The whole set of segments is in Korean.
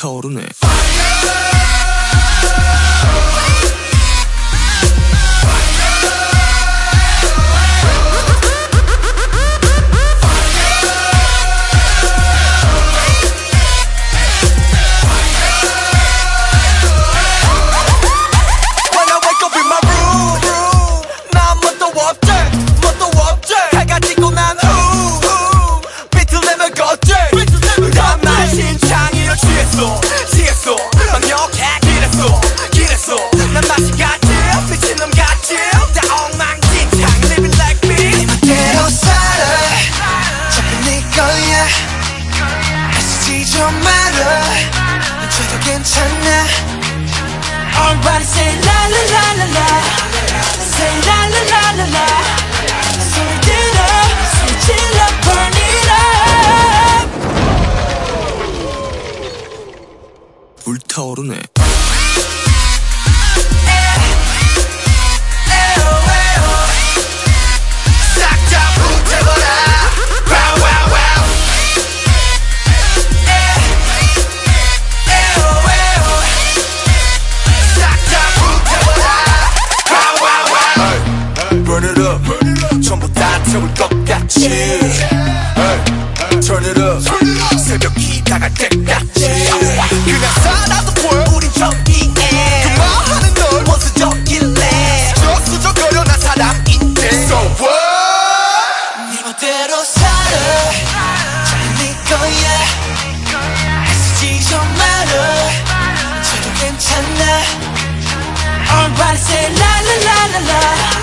타오르네. 倒るね。 잡을 것 같이 Turn it up. 새벽 기다갈 때까지. 그냥 살아도 볼 우린 정기에. say la la la la la.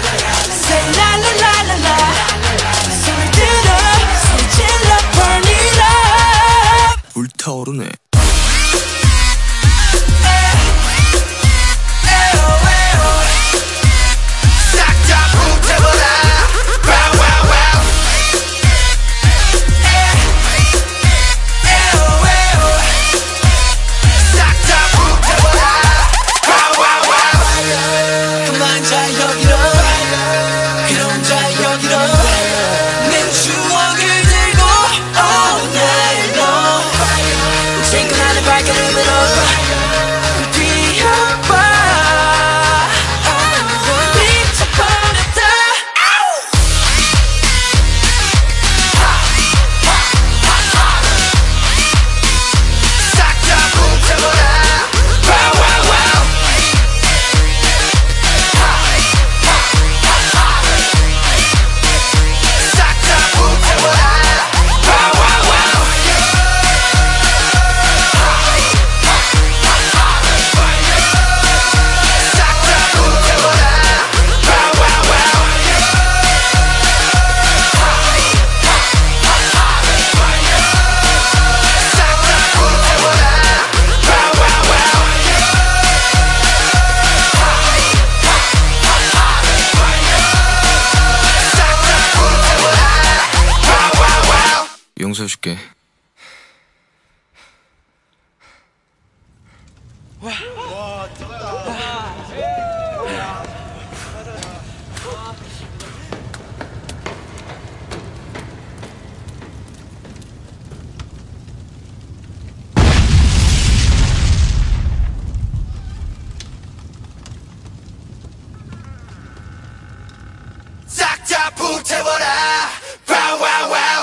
용서해줄게. 와, 와, 싹다 붙여버라 와와와